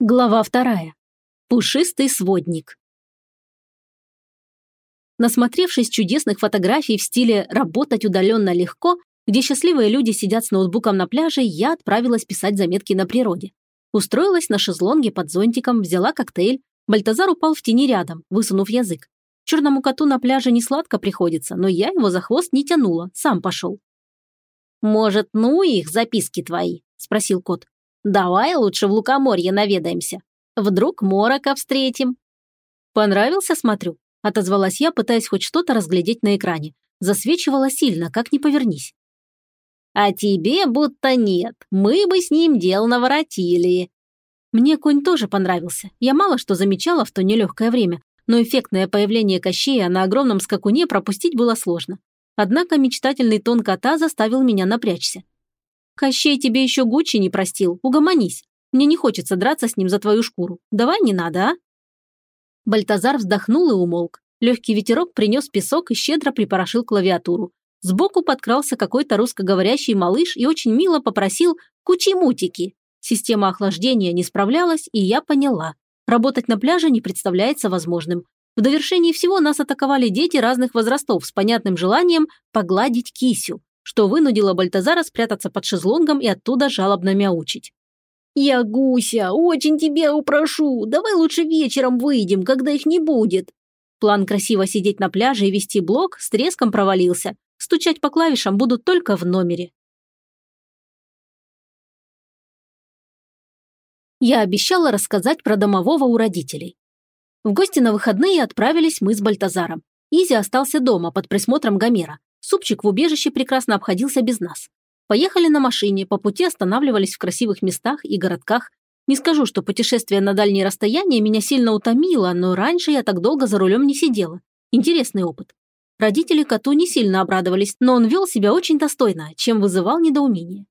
Глава вторая. Пушистый сводник. Насмотревшись чудесных фотографий в стиле «работать удаленно легко», где счастливые люди сидят с ноутбуком на пляже, я отправилась писать заметки на природе. Устроилась на шезлонге под зонтиком, взяла коктейль. Бальтазар упал в тени рядом, высунув язык. Черному коту на пляже не сладко приходится, но я его за хвост не тянула, сам пошел. «Может, ну их, записки твои?» – спросил кот. Давай лучше в Лукоморье наведаемся. Вдруг морока встретим». «Понравился, смотрю», – отозвалась я, пытаясь хоть что-то разглядеть на экране. Засвечивала сильно, как ни повернись. «А тебе будто нет. Мы бы с ним дел наворотили». Мне конь тоже понравился. Я мало что замечала в то нелегкое время, но эффектное появление Кощея на огромном скакуне пропустить было сложно. Однако мечтательный тон кота заставил меня напрячься. Кощей тебе еще Гуччи не простил, угомонись. Мне не хочется драться с ним за твою шкуру. Давай не надо, а?» Бальтазар вздохнул и умолк. Легкий ветерок принес песок и щедро припорошил клавиатуру. Сбоку подкрался какой-то русскоговорящий малыш и очень мило попросил «кучи-мутики». Система охлаждения не справлялась, и я поняла. Работать на пляже не представляется возможным. В довершении всего нас атаковали дети разных возрастов с понятным желанием погладить кисю что вынудило Бальтазара спрятаться под шезлонгом и оттуда жалобно мяучить. «Я гуся, очень тебя упрошу, давай лучше вечером выйдем, когда их не будет». План красиво сидеть на пляже и вести блог с треском провалился. Стучать по клавишам будут только в номере. Я обещала рассказать про домового у родителей. В гости на выходные отправились мы с Бальтазаром. Изи остался дома под присмотром Гомера. Супчик в убежище прекрасно обходился без нас. Поехали на машине, по пути останавливались в красивых местах и городках. Не скажу, что путешествие на дальние расстояния меня сильно утомило, но раньше я так долго за рулем не сидела. Интересный опыт. Родители коту не сильно обрадовались, но он вел себя очень достойно, чем вызывал недоумение.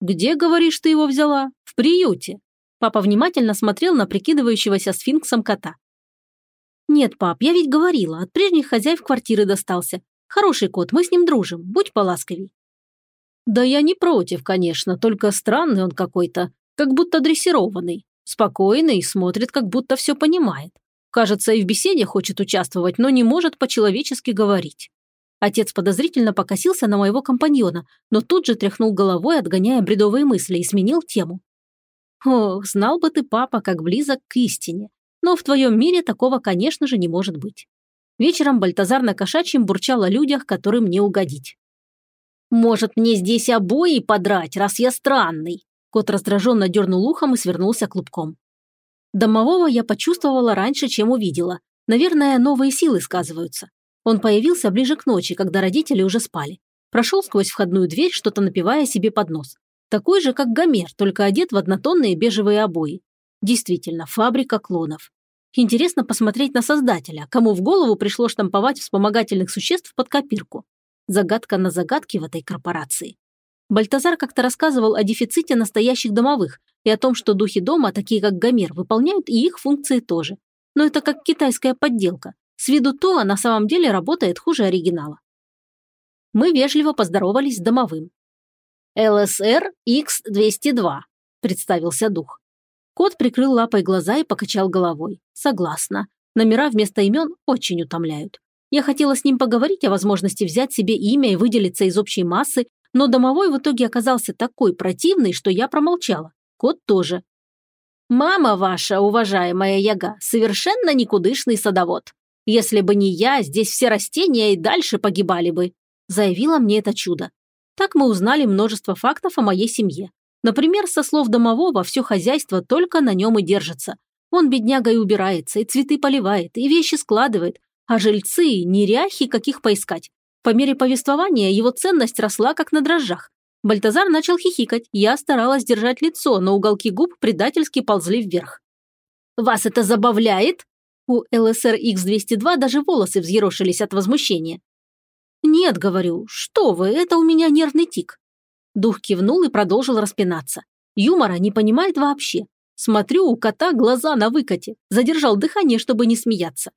«Где, говоришь, ты его взяла? В приюте?» Папа внимательно смотрел на прикидывающегося сфинксом кота. «Нет, пап, я ведь говорила, от прежних хозяев квартиры достался. Хороший кот, мы с ним дружим, будь поласковей». «Да я не против, конечно, только странный он какой-то, как будто дрессированный. Спокойный, смотрит, как будто все понимает. Кажется, и в беседе хочет участвовать, но не может по-человечески говорить». Отец подозрительно покосился на моего компаньона, но тут же тряхнул головой, отгоняя бредовые мысли, и сменил тему. «Ох, знал бы ты, папа, как близок к истине. Но в твоем мире такого, конечно же, не может быть. Вечером Бальтазар на кошачьем бурчал о людях, которым не угодить. «Может, мне здесь обои подрать, раз я странный?» Кот раздраженно дернул ухом и свернулся клубком. Домового я почувствовала раньше, чем увидела. Наверное, новые силы сказываются. Он появился ближе к ночи, когда родители уже спали. Прошел сквозь входную дверь, что-то напивая себе под нос. Такой же, как Гомер, только одет в однотонные бежевые обои. Действительно, фабрика клонов. Интересно посмотреть на создателя, кому в голову пришло штамповать вспомогательных существ под копирку. Загадка на загадке в этой корпорации. Бальтазар как-то рассказывал о дефиците настоящих домовых и о том, что духи дома, такие как Гомер, выполняют и их функции тоже. Но это как китайская подделка. С виду то, а на самом деле работает хуже оригинала. Мы вежливо поздоровались с домовым. «ЛСР X-202», – представился дух. Кот прикрыл лапой глаза и покачал головой. Согласна. Номера вместо имен очень утомляют. Я хотела с ним поговорить о возможности взять себе имя и выделиться из общей массы, но домовой в итоге оказался такой противный, что я промолчала. Кот тоже. «Мама ваша, уважаемая Яга, совершенно никудышный садовод. Если бы не я, здесь все растения и дальше погибали бы», заявила мне это чудо. Так мы узнали множество фактов о моей семье. Например, со слов домового, все хозяйство только на нем и держится. Он, бедняга, и убирается, и цветы поливает, и вещи складывает, а жильцы – неряхи, каких поискать. По мере повествования его ценность росла, как на дрожжах. Бальтазар начал хихикать, я старалась держать лицо, но уголки губ предательски ползли вверх. «Вас это забавляет?» У ЛСР X202 даже волосы взъерошились от возмущения. «Нет, говорю, что вы, это у меня нервный тик. Дух кивнул и продолжил распинаться. Юмора не понимает вообще. Смотрю, у кота глаза на выкате. Задержал дыхание, чтобы не смеяться.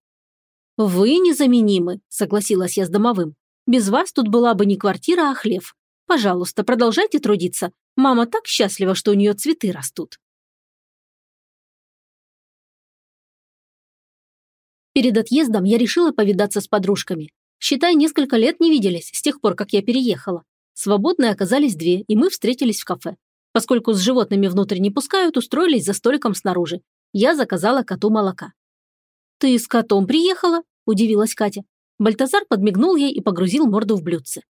«Вы незаменимы», — согласилась я с домовым. «Без вас тут была бы не квартира, а хлев. Пожалуйста, продолжайте трудиться. Мама так счастлива, что у нее цветы растут». Перед отъездом я решила повидаться с подружками. Считай, несколько лет не виделись, с тех пор, как я переехала. Свободные оказались две, и мы встретились в кафе. Поскольку с животными внутрь не пускают, устроились за столиком снаружи. Я заказала коту молока. «Ты с котом приехала?» – удивилась Катя. Бальтазар подмигнул ей и погрузил морду в блюдце.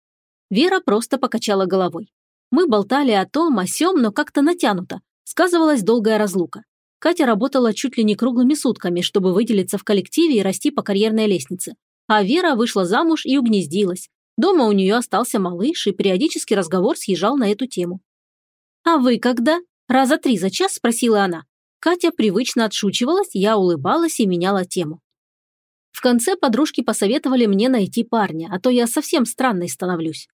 Вера просто покачала головой. Мы болтали о том, о сём, но как-то натянуто. Сказывалась долгая разлука. Катя работала чуть ли не круглыми сутками, чтобы выделиться в коллективе и расти по карьерной лестнице. А Вера вышла замуж и угнездилась. Дома у нее остался малыш, и периодически разговор съезжал на эту тему. «А вы когда?» Раза три за час спросила она. Катя привычно отшучивалась, я улыбалась и меняла тему. В конце подружки посоветовали мне найти парня, а то я совсем странной становлюсь.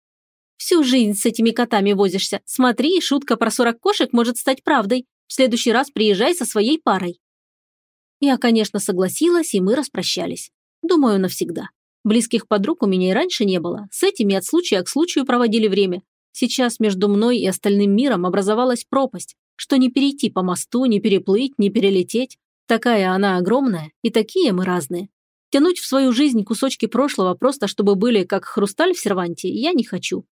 Всю жизнь с этими котами возишься. Смотри, шутка про 40 кошек может стать правдой. В следующий раз приезжай со своей парой». Я, конечно, согласилась, и мы распрощались. Думаю, навсегда. Близких подруг у меня и раньше не было. С этими от случая к случаю проводили время. Сейчас между мной и остальным миром образовалась пропасть, что не перейти по мосту, не переплыть, не перелететь. Такая она огромная, и такие мы разные. Тянуть в свою жизнь кусочки прошлого просто, чтобы были как хрусталь в серванте, я не хочу.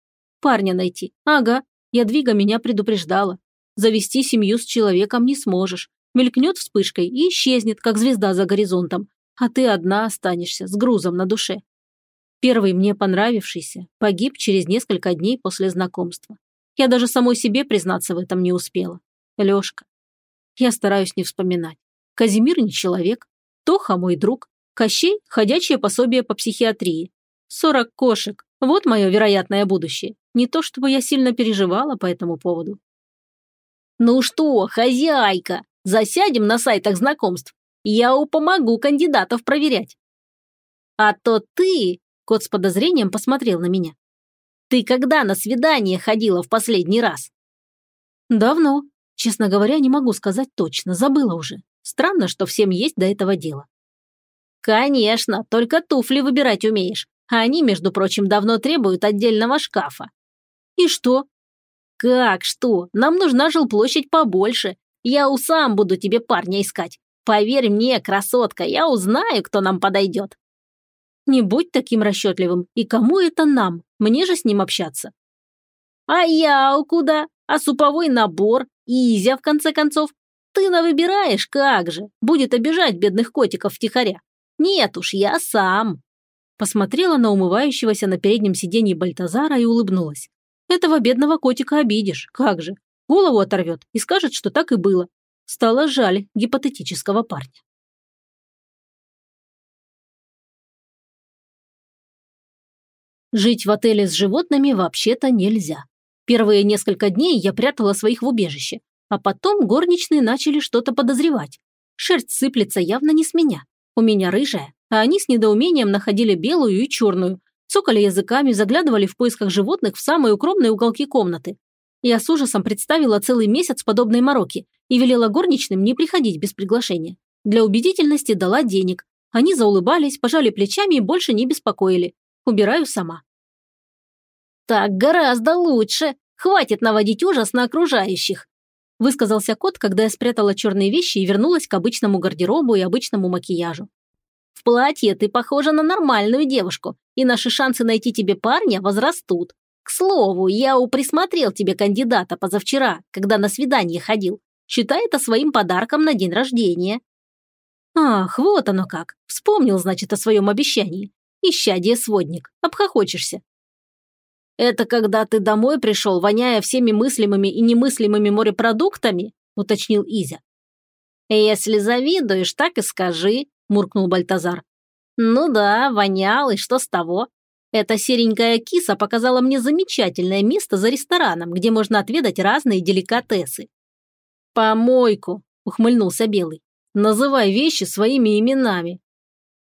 Парня найти. Ага, Ядвига меня предупреждала. Завести семью с человеком не сможешь. Мелькнет вспышкой и исчезнет, как звезда за горизонтом. А ты одна останешься, с грузом на душе. Первый мне понравившийся погиб через несколько дней после знакомства. Я даже самой себе признаться в этом не успела. Лёшка. Я стараюсь не вспоминать. Казимир не человек. Тоха мой друг. Кощей – ходячее пособие по психиатрии. Сорок кошек. Вот мое вероятное будущее. Не то чтобы я сильно переживала по этому поводу. «Ну что, хозяйка, засядем на сайтах знакомств. Я помогу кандидатов проверять». «А то ты...» – кот с подозрением посмотрел на меня. «Ты когда на свидание ходила в последний раз?» «Давно. Честно говоря, не могу сказать точно, забыла уже. Странно, что всем есть до этого дела». «Конечно, только туфли выбирать умеешь. А они, между прочим, давно требуют отдельного шкафа. И что? Как что? Нам нужна жилплощадь побольше. Я у сам буду тебе парня искать. Поверь мне, красотка, я узнаю, кто нам подойдет. Не будь таким расчетливым. И кому это нам? Мне же с ним общаться. А я куда? А суповой набор? Изя, в конце концов. Ты на выбираешь, как же. Будет обижать бедных котиков втихаря. Нет уж, я сам. Посмотрела на умывающегося на переднем сиденье Бальтазара и улыбнулась. Этого бедного котика обидишь, как же. Голову оторвет и скажет, что так и было. Стало жаль гипотетического парня. Жить в отеле с животными вообще-то нельзя. Первые несколько дней я прятала своих в убежище, а потом горничные начали что-то подозревать. Шерсть сыплется явно не с меня. У меня рыжая, а они с недоумением находили белую и черную, цокали языками, заглядывали в поисках животных в самые укромные уголки комнаты. Я с ужасом представила целый месяц подобной мороки и велела горничным не приходить без приглашения. Для убедительности дала денег. Они заулыбались, пожали плечами и больше не беспокоили. Убираю сама. «Так гораздо лучше. Хватит наводить ужас на окружающих», высказался кот, когда я спрятала черные вещи и вернулась к обычному гардеробу и обычному макияжу. В платье ты похожа на нормальную девушку, и наши шансы найти тебе парня возрастут. К слову, я присмотрел тебе кандидата позавчера, когда на свидание ходил. Считай это своим подарком на день рождения». «Ах, вот оно как. Вспомнил, значит, о своем обещании. Исчадие сводник. Обхохочешься». «Это когда ты домой пришел, воняя всеми мыслимыми и немыслимыми морепродуктами?» – уточнил Изя. «Если завидуешь, так и скажи. – муркнул Бальтазар. «Ну да, вонял, и что с того? Эта серенькая киса показала мне замечательное место за рестораном, где можно отведать разные деликатесы». «Помойку», – ухмыльнулся Белый. «Называй вещи своими именами».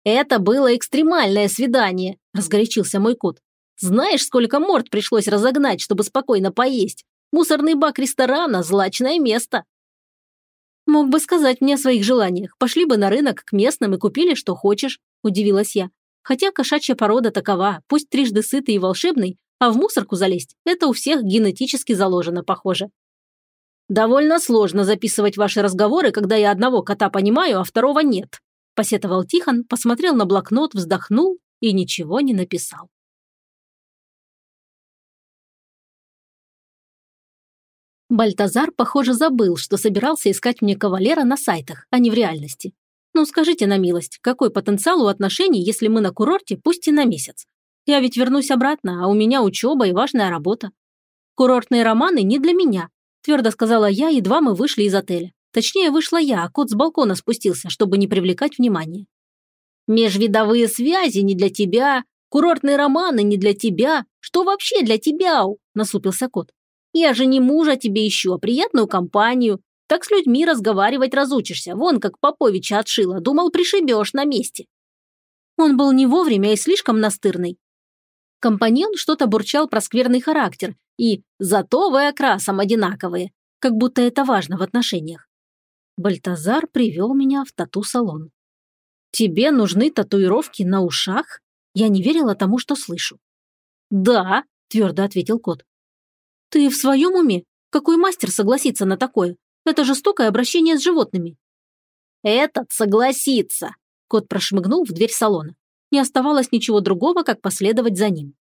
«Это было экстремальное свидание», – разгорячился мой кот. «Знаешь, сколько морд пришлось разогнать, чтобы спокойно поесть? Мусорный бак ресторана – злачное место». «Мог бы сказать мне о своих желаниях. Пошли бы на рынок к местным и купили, что хочешь», – удивилась я. Хотя кошачья порода такова, пусть трижды сытый и волшебный, а в мусорку залезть – это у всех генетически заложено, похоже. «Довольно сложно записывать ваши разговоры, когда я одного кота понимаю, а второго нет», – посетовал Тихон, посмотрел на блокнот, вздохнул и ничего не написал. Бальтазар, похоже, забыл, что собирался искать мне кавалера на сайтах, а не в реальности. Ну, скажите на милость, какой потенциал у отношений, если мы на курорте, пусть и на месяц? Я ведь вернусь обратно, а у меня учеба и важная работа. Курортные романы не для меня, твердо сказала я, едва мы вышли из отеля. Точнее, вышла я, а кот с балкона спустился, чтобы не привлекать внимания. Межвидовые связи не для тебя, курортные романы не для тебя. Что вообще для тебя, насупился кот. Я же не мужа тебе ищу, а приятную компанию. Так с людьми разговаривать разучишься. Вон как Поповича отшила. Думал, пришибешь на месте. Он был не вовремя и слишком настырный. Компаньон что-то бурчал про скверный характер и «зато вы окрасом одинаковые», как будто это важно в отношениях. Бальтазар привел меня в тату-салон. «Тебе нужны татуировки на ушах?» Я не верила тому, что слышу. «Да», – твердо ответил кот. «Ты в своем уме? Какой мастер согласится на такое? Это жестокое обращение с животными». «Этот согласится», – кот прошмыгнул в дверь салона. Не оставалось ничего другого, как последовать за ним.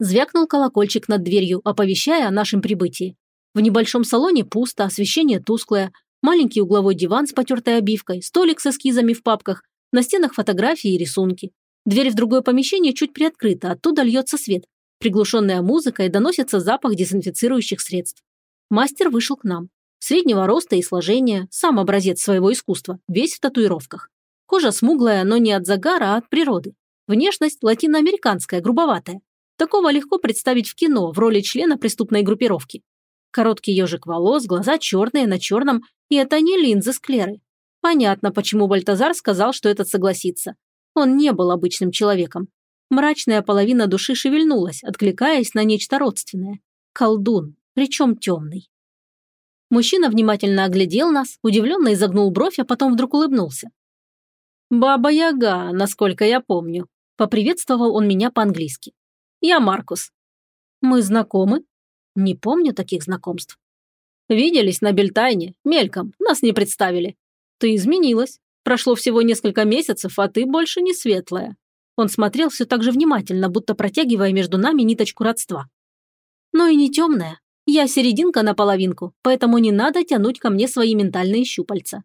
Звякнул колокольчик над дверью, оповещая о нашем прибытии. В небольшом салоне пусто, освещение тусклое, маленький угловой диван с потертой обивкой, столик с эскизами в папках, на стенах фотографии и рисунки. Дверь в другое помещение чуть приоткрыта, оттуда льется свет, приглушенная музыка и доносится запах дезинфицирующих средств. Мастер вышел к нам. Среднего роста и сложения, сам образец своего искусства, весь в татуировках. Кожа смуглая, но не от загара, а от природы. Внешность латиноамериканская, грубоватая. Такого легко представить в кино в роли члена преступной группировки. Короткий ежик волос, глаза черные на черном, и это не линзы склеры. Понятно, почему Бальтазар сказал, что этот согласится. Он не был обычным человеком. Мрачная половина души шевельнулась, откликаясь на нечто родственное. Колдун, причем темный. Мужчина внимательно оглядел нас, удивленно изогнул бровь, а потом вдруг улыбнулся. «Баба-яга, насколько я помню», – поприветствовал он меня по-английски. «Я Маркус». «Мы знакомы?» «Не помню таких знакомств». «Виделись на Бельтайне, мельком, нас не представили. Ты изменилась. Прошло всего несколько месяцев, а ты больше не светлая. Он смотрел все так же внимательно, будто протягивая между нами ниточку родства. Но и не темная. Я серединка на половинку, поэтому не надо тянуть ко мне свои ментальные щупальца.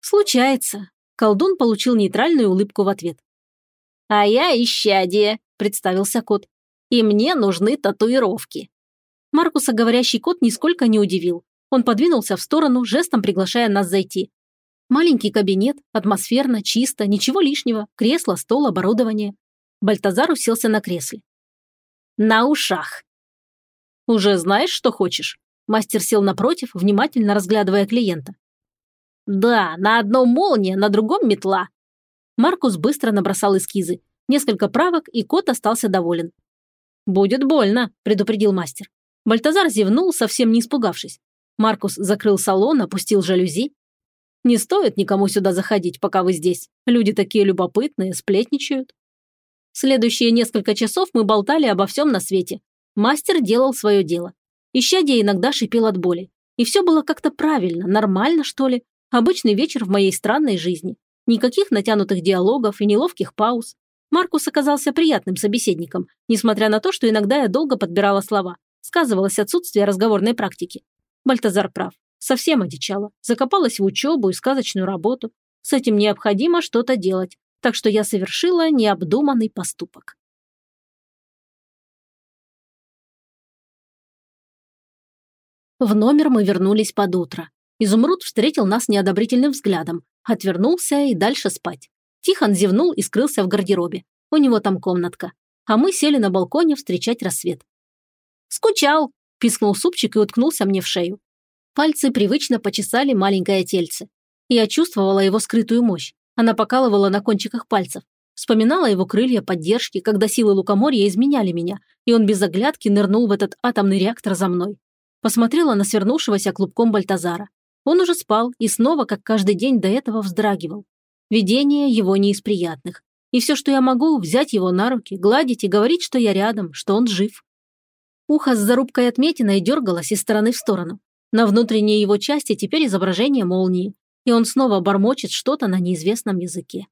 Случается. Колдун получил нейтральную улыбку в ответ. «А я исчадие», – представился кот. «И мне нужны татуировки». Маркуса говорящий кот нисколько не удивил. Он подвинулся в сторону, жестом приглашая нас зайти. Маленький кабинет, атмосферно, чисто, ничего лишнего, кресло, стол, оборудование. Бальтазар уселся на кресле. «На ушах!» «Уже знаешь, что хочешь?» Мастер сел напротив, внимательно разглядывая клиента. «Да, на одном молния, на другом метла». Маркус быстро набросал эскизы. Несколько правок, и кот остался доволен. «Будет больно», – предупредил мастер. Бальтазар зевнул, совсем не испугавшись. Маркус закрыл салон, опустил жалюзи, не стоит никому сюда заходить, пока вы здесь. Люди такие любопытные, сплетничают. Следующие несколько часов мы болтали обо всем на свете. Мастер делал свое дело. Ищадие иногда шипел от боли. И все было как-то правильно, нормально, что ли. Обычный вечер в моей странной жизни. Никаких натянутых диалогов и неловких пауз. Маркус оказался приятным собеседником, несмотря на то, что иногда я долго подбирала слова. Сказывалось отсутствие разговорной практики. Бальтазар прав. Совсем одичала, закопалась в учебу и сказочную работу. С этим необходимо что-то делать, так что я совершила необдуманный поступок. В номер мы вернулись под утро. Изумруд встретил нас неодобрительным взглядом, отвернулся и дальше спать. Тихон зевнул и скрылся в гардеробе. У него там комнатка. А мы сели на балконе встречать рассвет. «Скучал!» – пискнул супчик и уткнулся мне в шею. Пальцы привычно почесали маленькое тельце. Я чувствовала его скрытую мощь. Она покалывала на кончиках пальцев. Вспоминала его крылья поддержки, когда силы лукоморья изменяли меня, и он без оглядки нырнул в этот атомный реактор за мной. Посмотрела на свернувшегося клубком Бальтазара. Он уже спал и снова, как каждый день до этого, вздрагивал. Видение его не из приятных. И все, что я могу, взять его на руки, гладить и говорить, что я рядом, что он жив. Ухо с зарубкой отметиной дергалось из стороны в сторону. На внутренней его части теперь изображение молнии. и он снова бормочет что-то на неизвестном языке.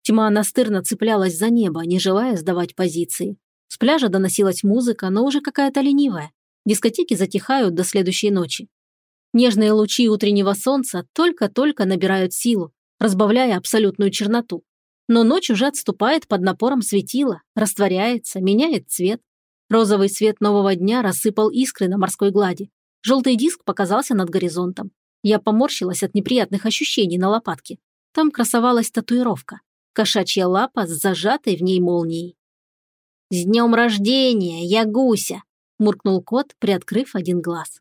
Тьма настырно цеплялась за небо, не желая сдавать позиции. С пляжа доносилась музыка, но уже какая-то ленивая. Дискотеки затихают до следующей ночи. Нежные лучи утреннего солнца только-только набирают силу, разбавляя абсолютную черноту. Но ночь уже отступает под напором светила, растворяется, меняет цвет. Розовый свет нового дня рассыпал искры на морской глади. Желтый диск показался над горизонтом. Я поморщилась от неприятных ощущений на лопатке. Там красовалась татуировка. Кошачья лапа с зажатой в ней молнией. «С днем рождения, я гуся!» – муркнул кот, приоткрыв один глаз.